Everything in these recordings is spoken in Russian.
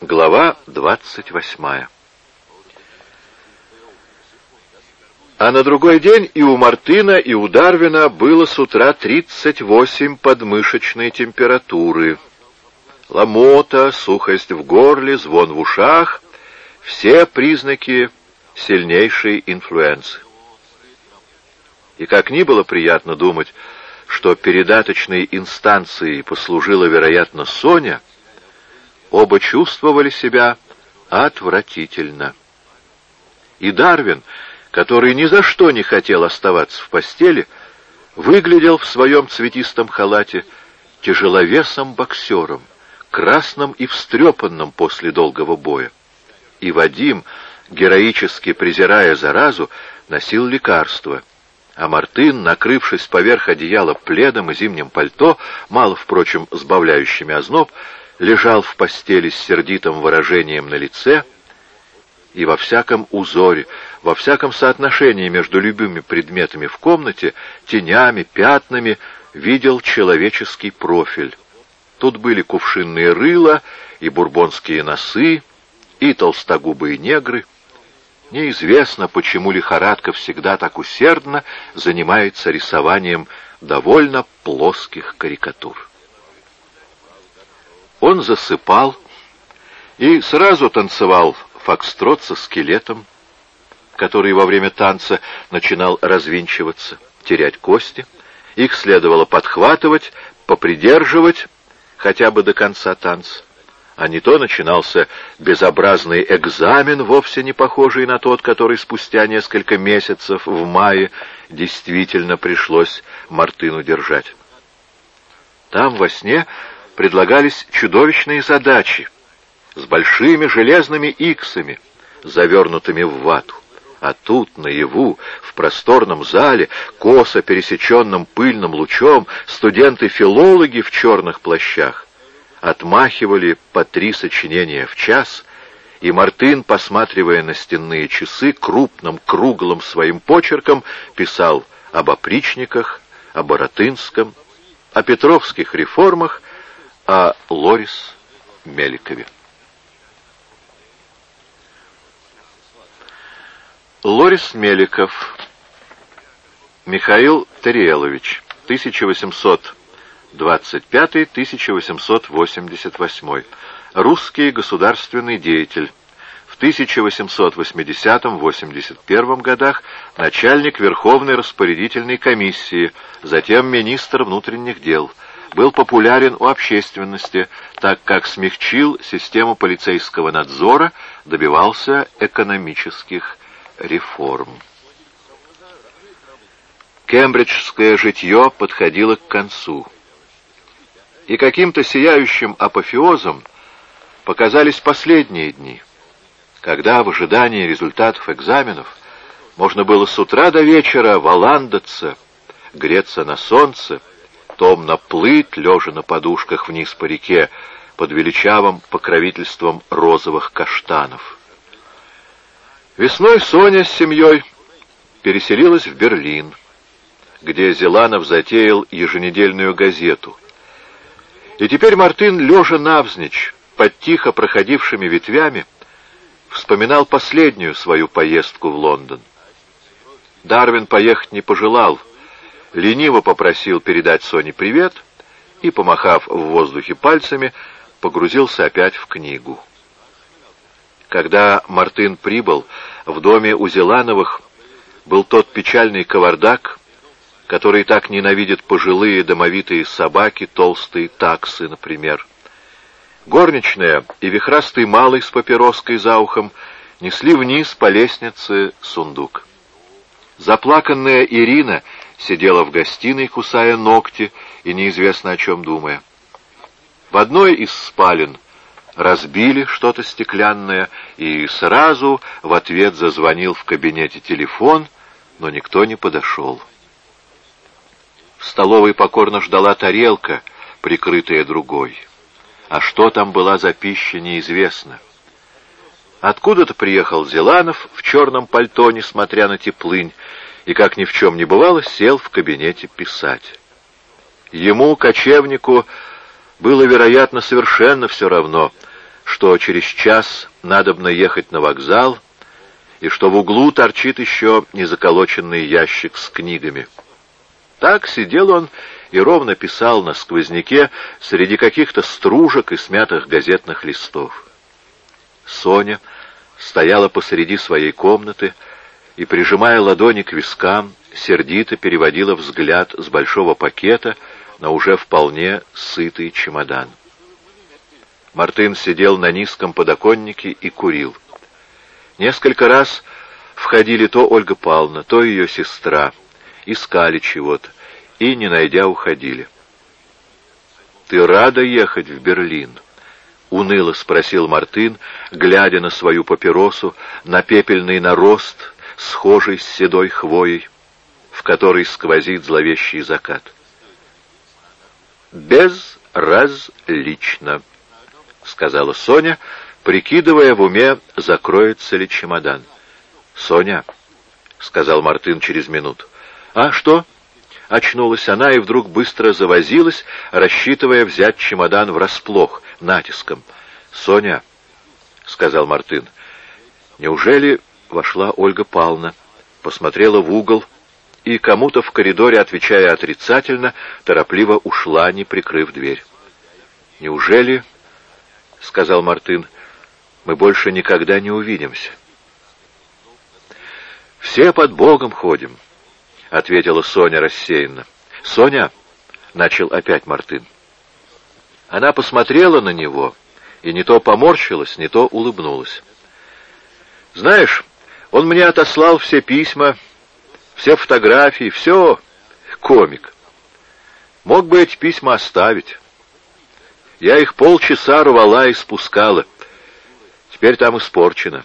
Глава двадцать восьмая А на другой день и у Мартына, и у Дарвина было с утра 38 подмышечной температуры. Ломота, сухость в горле, звон в ушах — все признаки сильнейшей инфлюенции. И как ни было приятно думать, что передаточной инстанцией послужила, вероятно, Соня, оба чувствовали себя отвратительно. И Дарвин — который ни за что не хотел оставаться в постели, выглядел в своем цветистом халате тяжеловесом боксером, красным и встрепанным после долгого боя. И Вадим, героически презирая заразу, носил лекарства, а Мартын, накрывшись поверх одеяла пледом и зимним пальто, мало, впрочем, сбавляющими озноб, лежал в постели с сердитым выражением на лице — и во всяком узоре, во всяком соотношении между любыми предметами в комнате, тенями, пятнами, видел человеческий профиль. Тут были кувшинные рыла и бурбонские носы, и толстогубые негры. Неизвестно, почему лихорадка всегда так усердно занимается рисованием довольно плоских карикатур. Он засыпал и сразу танцевал фокстрот со скелетом, который во время танца начинал развинчиваться, терять кости. Их следовало подхватывать, попридерживать хотя бы до конца танца. А не то начинался безобразный экзамен, вовсе не похожий на тот, который спустя несколько месяцев в мае действительно пришлось Мартыну держать. Там во сне предлагались чудовищные задачи — с большими железными иксами, завернутыми в вату. А тут, наяву, в просторном зале, косо пересеченным пыльным лучом, студенты-филологи в черных плащах отмахивали по три сочинения в час, и Мартын, посматривая на стенные часы, крупным, круглым своим почерком писал об опричниках, о Боротынском, о петровских реформах, о Лорис Меликове. Лорис Меликов, Михаил Тариелович, 1825-1888, русский государственный деятель, в 1880-81 годах начальник Верховной распорядительной комиссии, затем министр внутренних дел, был популярен у общественности, так как смягчил систему полицейского надзора, добивался экономических реформ. Кембриджское житье подходило к концу. И каким-то сияющим апофеозом показались последние дни, когда в ожидании результатов экзаменов можно было с утра до вечера валандаться, греться на солнце, томно плыть, лежа на подушках вниз по реке, под величавым покровительством розовых каштанов. Весной Соня с семьей переселилась в Берлин, где Зеланов затеял еженедельную газету. И теперь Мартын, лежа навзничь, под тихо проходившими ветвями, вспоминал последнюю свою поездку в Лондон. Дарвин поехать не пожелал, лениво попросил передать Соне привет и, помахав в воздухе пальцами, погрузился опять в книгу. Когда Мартын прибыл, в доме у Зелановых был тот печальный кавардак, который так ненавидят пожилые домовитые собаки, толстые таксы, например. Горничная и вихрастый малый с папироской за ухом несли вниз по лестнице сундук. Заплаканная Ирина сидела в гостиной, кусая ногти и неизвестно о чем думая. В одной из спален разбили что-то стеклянное, и сразу в ответ зазвонил в кабинете телефон, но никто не подошел. В столовой покорно ждала тарелка, прикрытая другой. А что там была за пища, неизвестно. Откуда-то приехал Зеланов в черном пальто, несмотря на теплынь, и, как ни в чем не бывало, сел в кабинете писать. Ему, кочевнику, было, вероятно, совершенно все равно — что через час надобно ехать на вокзал, и что в углу торчит еще незаколоченный ящик с книгами. Так сидел он и ровно писал на сквозняке среди каких-то стружек и смятых газетных листов. Соня стояла посреди своей комнаты и, прижимая ладони к вискам, сердито переводила взгляд с большого пакета на уже вполне сытый чемодан. Мартын сидел на низком подоконнике и курил. Несколько раз входили то Ольга Павловна, то ее сестра, искали чего-то и, не найдя, уходили. «Ты рада ехать в Берлин?» — уныло спросил Мартын, глядя на свою папиросу, на пепельный нарост, схожий с седой хвоей, в которой сквозит зловещий закат. «Безразлично», — сказала Соня, прикидывая в уме, закроется ли чемодан. «Соня», — сказал Мартын через минуту. «А что?» Очнулась она и вдруг быстро завозилась, рассчитывая взять чемодан врасплох, натиском. «Соня», — сказал Мартын, — «неужели вошла Ольга Павловна, посмотрела в угол и кому-то в коридоре, отвечая отрицательно, торопливо ушла, не прикрыв дверь?» «Неужели, — сказал Мартын, — мы больше никогда не увидимся?» «Все под Богом ходим». — ответила Соня рассеянно. «Соня!» — начал опять Мартын. Она посмотрела на него и не то поморщилась, не то улыбнулась. «Знаешь, он мне отослал все письма, все фотографии, все комик. Мог бы эти письма оставить. Я их полчаса рвала и спускала. Теперь там испорчено.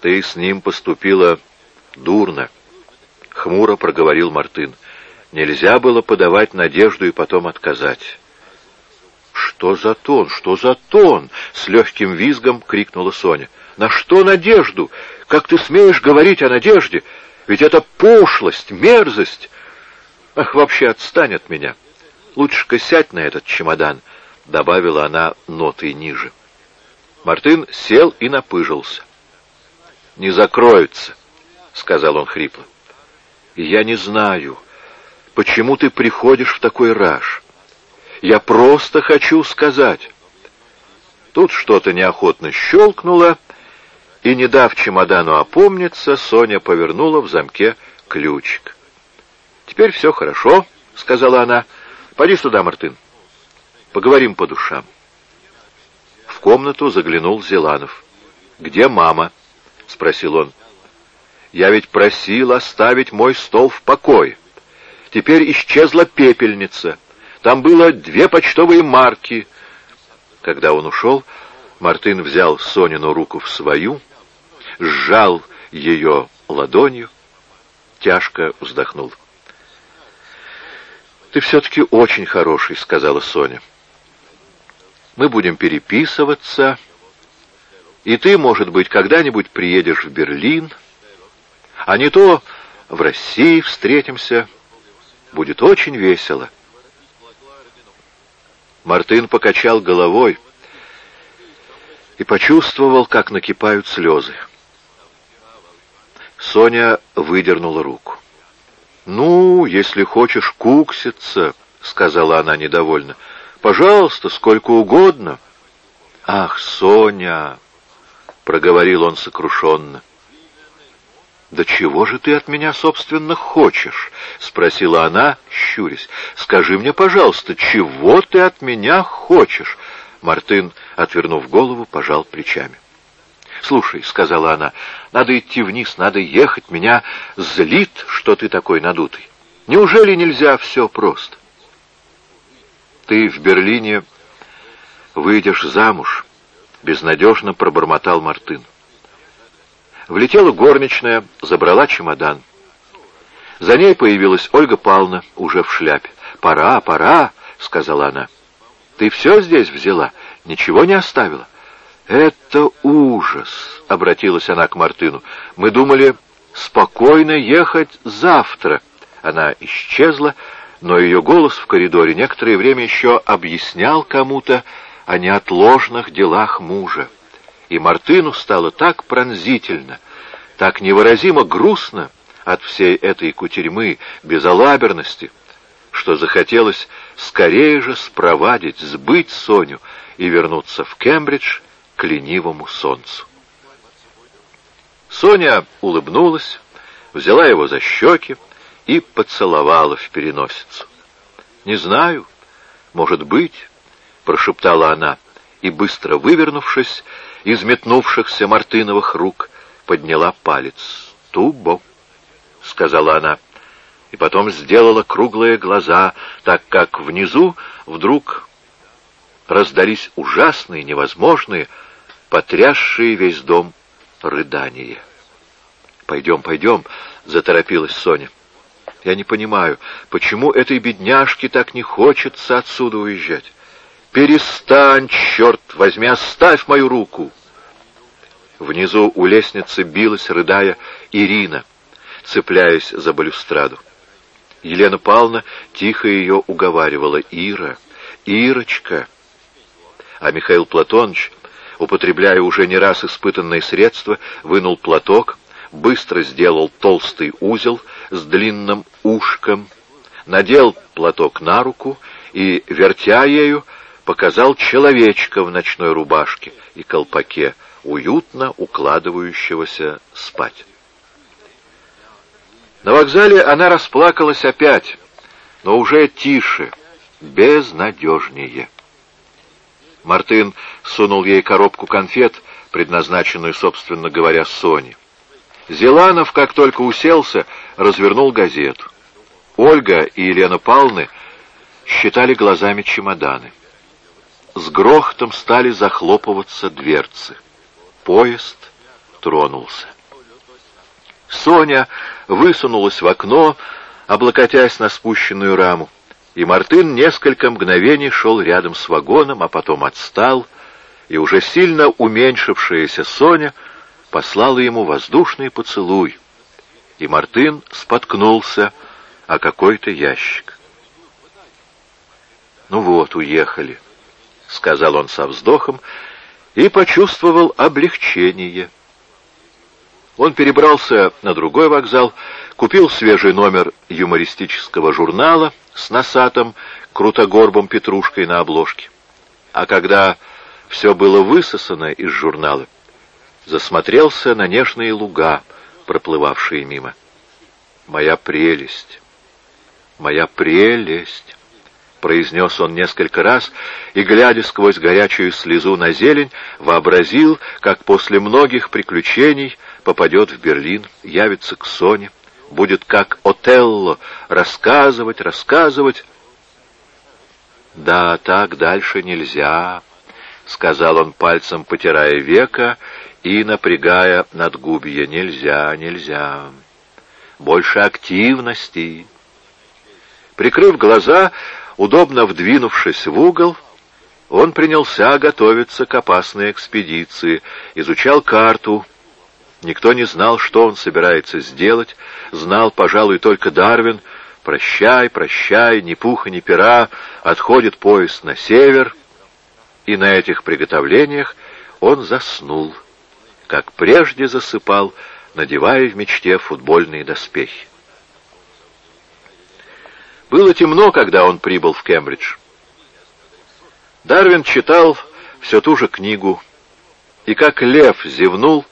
Ты с ним поступила Дурно. Хмуро проговорил Мартын. Нельзя было подавать надежду и потом отказать. «Что за тон? Что за тон?» — с легким визгом крикнула Соня. «На что надежду? Как ты смеешь говорить о надежде? Ведь это пошлость, мерзость!» «Ах, вообще отстань от меня! Лучше-ка сядь на этот чемодан!» — добавила она нотой ниже. Мартын сел и напыжился. «Не закроется!» — сказал он хрипло. «Я не знаю, почему ты приходишь в такой раж. Я просто хочу сказать». Тут что-то неохотно щелкнуло, и, не дав чемодану опомниться, Соня повернула в замке ключик. «Теперь все хорошо», — сказала она. «Поди сюда, Мартын. Поговорим по душам». В комнату заглянул Зеланов. «Где мама?» — спросил он. Я ведь просил оставить мой стол в покое. Теперь исчезла пепельница. Там было две почтовые марки. Когда он ушел, Мартын взял Сонину руку в свою, сжал ее ладонью, тяжко вздохнул. «Ты все-таки очень хороший», — сказала Соня. «Мы будем переписываться, и ты, может быть, когда-нибудь приедешь в Берлин». А не то в России встретимся. Будет очень весело. Мартын покачал головой и почувствовал, как накипают слезы. Соня выдернула руку. «Ну, если хочешь кукситься», — сказала она недовольно, — «пожалуйста, сколько угодно». «Ах, Соня!» — проговорил он сокрушенно. «Да чего же ты от меня, собственно, хочешь?» — спросила она, щурясь. «Скажи мне, пожалуйста, чего ты от меня хочешь?» Мартын, отвернув голову, пожал плечами. «Слушай», — сказала она, — «надо идти вниз, надо ехать. Меня злит, что ты такой надутый. Неужели нельзя все просто?» «Ты в Берлине выйдешь замуж», — безнадежно пробормотал Мартын. Влетела горничная, забрала чемодан. За ней появилась Ольга Павловна, уже в шляпе. «Пора, пора», — сказала она. «Ты все здесь взяла? Ничего не оставила?» «Это ужас», — обратилась она к Мартыну. «Мы думали спокойно ехать завтра». Она исчезла, но ее голос в коридоре некоторое время еще объяснял кому-то, о неотложных делах мужа. И Мартыну стало так пронзительно, так невыразимо грустно от всей этой кутерьмы, безалаберности, что захотелось скорее же спровадить, сбыть Соню и вернуться в Кембридж к ленивому солнцу. Соня улыбнулась, взяла его за щеки и поцеловала в переносицу. «Не знаю, может быть», — прошептала она, и, быстро вывернувшись из метнувшихся мартыновых рук, подняла палец. «Тубо», — сказала она, и потом сделала круглые глаза, так как внизу вдруг раздались ужасные, невозможные, потрясшие весь дом рыдания. «Пойдем, пойдем», — заторопилась Соня. «Я не понимаю, почему этой бедняжке так не хочется отсюда уезжать? Перестань, черт возьми, оставь мою руку!» Внизу у лестницы билась, рыдая, Ирина, цепляясь за балюстраду. Елена Павловна тихо ее уговаривала. «Ира, Ирочка!» А Михаил Платоныч, употребляя уже не раз испытанные средства, вынул платок, быстро сделал толстый узел с длинным ушком, надел платок на руку и, вертя ею, показал человечка в ночной рубашке и колпаке, уютно укладывающегося спать. На вокзале она расплакалась опять, но уже тише, безнадежнее. Мартын сунул ей коробку конфет, предназначенную, собственно говоря, Соне. Зеланов, как только уселся, развернул газету. Ольга и Елена Павловны считали глазами чемоданы. С грохотом стали захлопываться дверцы. Поезд тронулся. Соня высунулась в окно, облокотясь на спущенную раму, и Мартын несколько мгновений шел рядом с вагоном, а потом отстал, и уже сильно уменьшившаяся Соня — послала ему воздушный поцелуй, и Мартын споткнулся о какой-то ящик. «Ну вот, уехали», — сказал он со вздохом, и почувствовал облегчение. Он перебрался на другой вокзал, купил свежий номер юмористического журнала с носатым, крутогорбом петрушкой на обложке. А когда все было высосано из журнала, засмотрелся на нежные луга, проплывавшие мимо. «Моя прелесть! Моя прелесть!» произнес он несколько раз, и, глядя сквозь горячую слезу на зелень, вообразил, как после многих приключений попадет в Берлин, явится к Соне, будет как Отелло рассказывать, рассказывать. «Да, так дальше нельзя», — сказал он пальцем, потирая века и напрягая надгубье. Нельзя, нельзя. Больше активности. Прикрыв глаза, удобно вдвинувшись в угол, он принялся готовиться к опасной экспедиции, изучал карту. Никто не знал, что он собирается сделать, знал, пожалуй, только Дарвин. «Прощай, прощай, ни пуха, ни пера, отходит поезд на север». И на этих приготовлениях он заснул как прежде засыпал, надевая в мечте футбольные доспехи. Было темно, когда он прибыл в Кембридж. Дарвин читал все ту же книгу, и как лев зевнул,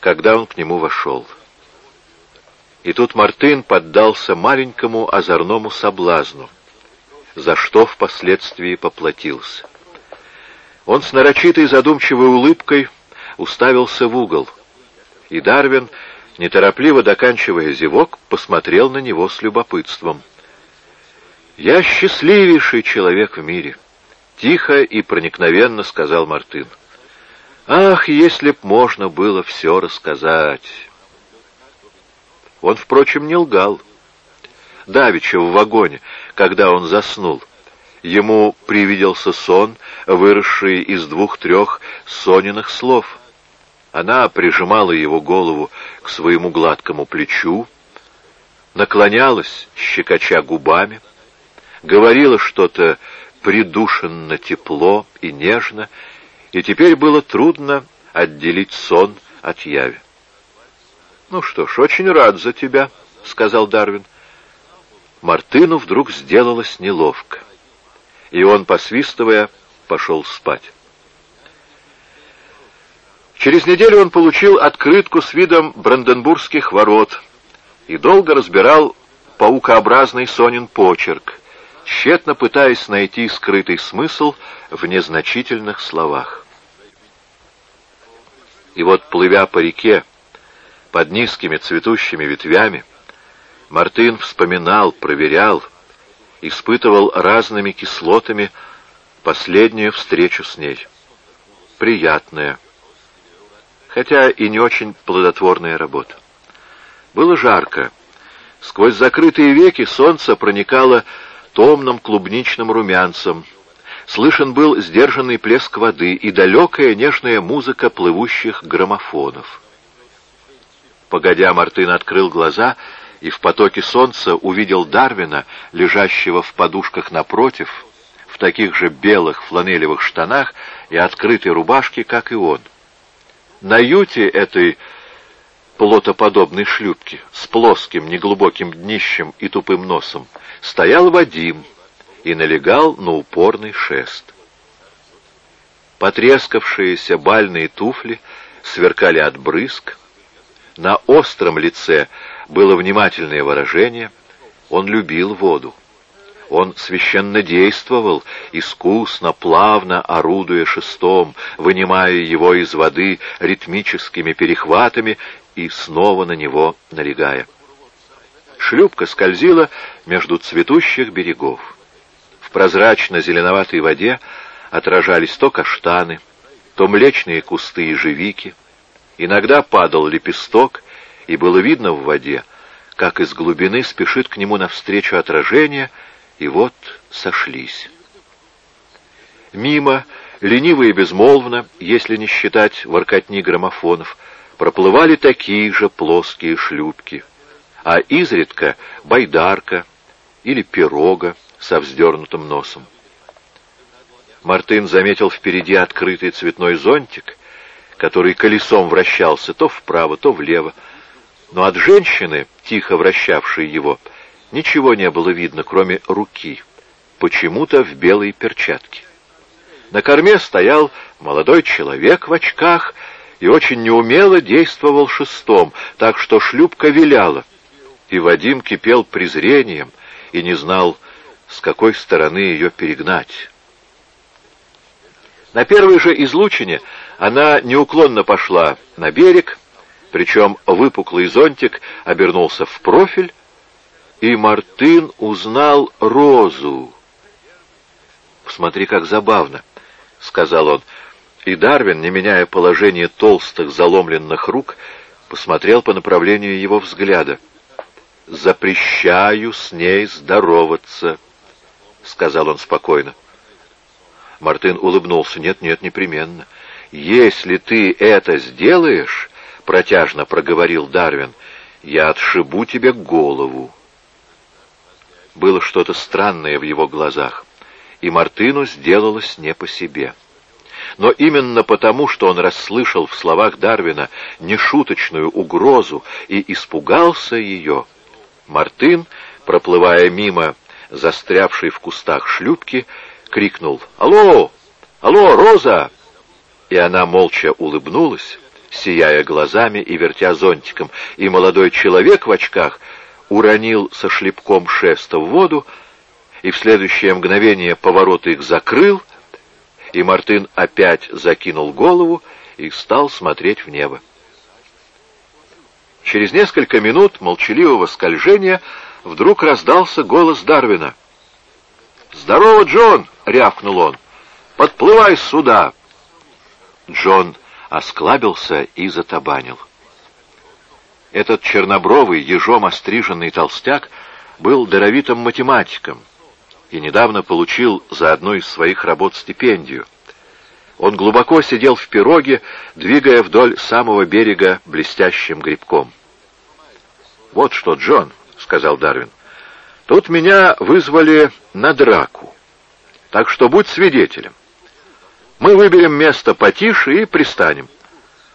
когда он к нему вошел. И тут Мартын поддался маленькому озорному соблазну, за что впоследствии поплатился. Он с нарочитой задумчивой улыбкой уставился в угол, и Дарвин, неторопливо доканчивая зевок, посмотрел на него с любопытством. «Я счастливейший человек в мире», — тихо и проникновенно сказал Мартын. «Ах, если б можно было все рассказать!» Он, впрочем, не лгал. Давича в вагоне, когда он заснул, ему привиделся сон, выросший из двух-трех Сониных слов — она прижимала его голову к своему гладкому плечу, наклонялась, щекоча губами, говорила что-то придушенно тепло и нежно, и теперь было трудно отделить сон от яви. «Ну что ж, очень рад за тебя», — сказал Дарвин. Мартыну вдруг сделалось неловко, и он, посвистывая, пошел спать. Через неделю он получил открытку с видом Бранденбургских ворот и долго разбирал паукообразный Сонин почерк, тщетно пытаясь найти скрытый смысл в незначительных словах. И вот, плывя по реке, под низкими цветущими ветвями, Мартын вспоминал, проверял, испытывал разными кислотами последнюю встречу с ней. Приятная, хотя и не очень плодотворная работа. Было жарко. Сквозь закрытые веки солнце проникало томным клубничным румянцем. Слышен был сдержанный плеск воды и далекая нежная музыка плывущих граммофонов. Погодя, Мартын открыл глаза и в потоке солнца увидел Дарвина, лежащего в подушках напротив, в таких же белых фланелевых штанах и открытой рубашке, как и он. На юте этой плотоподобной шлюпки с плоским неглубоким днищем и тупым носом стоял Вадим и налегал на упорный шест. Потрескавшиеся бальные туфли сверкали от брызг, на остром лице было внимательное выражение, он любил воду. Он священно действовал, искусно, плавно орудуя шестом, вынимая его из воды ритмическими перехватами и снова на него налегая. Шлюпка скользила между цветущих берегов. Прозрачно-зеленоватой воде отражались то каштаны, то млечные кусты ежевики. Иногда падал лепесток, и было видно в воде, как из глубины спешит к нему навстречу отражение — и вот сошлись. Мимо, лениво и безмолвно, если не считать воркотни граммофонов, проплывали такие же плоские шлюпки, а изредка байдарка или пирога со вздернутым носом. Мартын заметил впереди открытый цветной зонтик, который колесом вращался то вправо, то влево, но от женщины, тихо вращавшей его, — Ничего не было видно, кроме руки, почему-то в белой перчатке. На корме стоял молодой человек в очках и очень неумело действовал шестом, так что шлюпка виляла, и Вадим кипел презрением и не знал, с какой стороны ее перегнать. На первой же излучине она неуклонно пошла на берег, причем выпуклый зонтик обернулся в профиль, и Мартын узнал Розу. «Посмотри, как забавно», — сказал он. И Дарвин, не меняя положение толстых заломленных рук, посмотрел по направлению его взгляда. «Запрещаю с ней здороваться», — сказал он спокойно. Мартын улыбнулся. «Нет, нет, непременно. Если ты это сделаешь, — протяжно проговорил Дарвин, — я отшибу тебе голову». Было что-то странное в его глазах, и Мартыну сделалось не по себе. Но именно потому, что он расслышал в словах Дарвина нешуточную угрозу и испугался ее, Мартын, проплывая мимо застрявшей в кустах шлюпки, крикнул «Алло! Алло, Роза!» И она молча улыбнулась, сияя глазами и вертя зонтиком, и молодой человек в очках — уронил со шлепком шеста в воду, и в следующее мгновение поворот их закрыл, и Мартын опять закинул голову и стал смотреть в небо. Через несколько минут молчаливого скольжения вдруг раздался голос Дарвина. «Здорово, Джон!» — рявкнул он. «Подплывай сюда!» Джон осклабился и затабанил. Этот чернобровый, ежом остриженный толстяк был даровитым математиком и недавно получил за одну из своих работ стипендию. Он глубоко сидел в пироге, двигая вдоль самого берега блестящим грибком. «Вот что, Джон», — сказал Дарвин, — «тут меня вызвали на драку. Так что будь свидетелем. Мы выберем место потише и пристанем.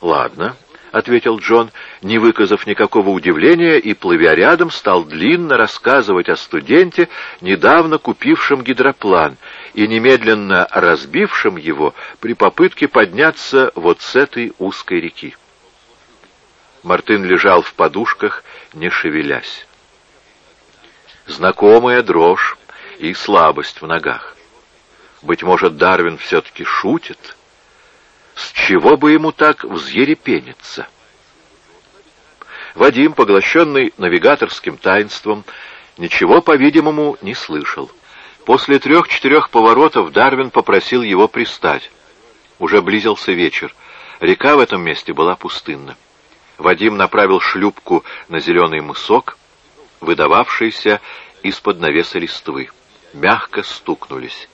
Ладно, — ответил Джон, не выказав никакого удивления, и, плывя рядом, стал длинно рассказывать о студенте, недавно купившем гидроплан и немедленно разбившем его при попытке подняться вот с этой узкой реки. Мартын лежал в подушках, не шевелясь. Знакомая дрожь и слабость в ногах. Быть может, Дарвин все-таки шутит? С чего бы ему так взъерепениться? Вадим, поглощенный навигаторским таинством, ничего, по-видимому, не слышал. После трех-четырех поворотов Дарвин попросил его пристать. Уже близился вечер. Река в этом месте была пустынна. Вадим направил шлюпку на зеленый мысок, выдававшийся из-под навеса листвы. Мягко стукнулись.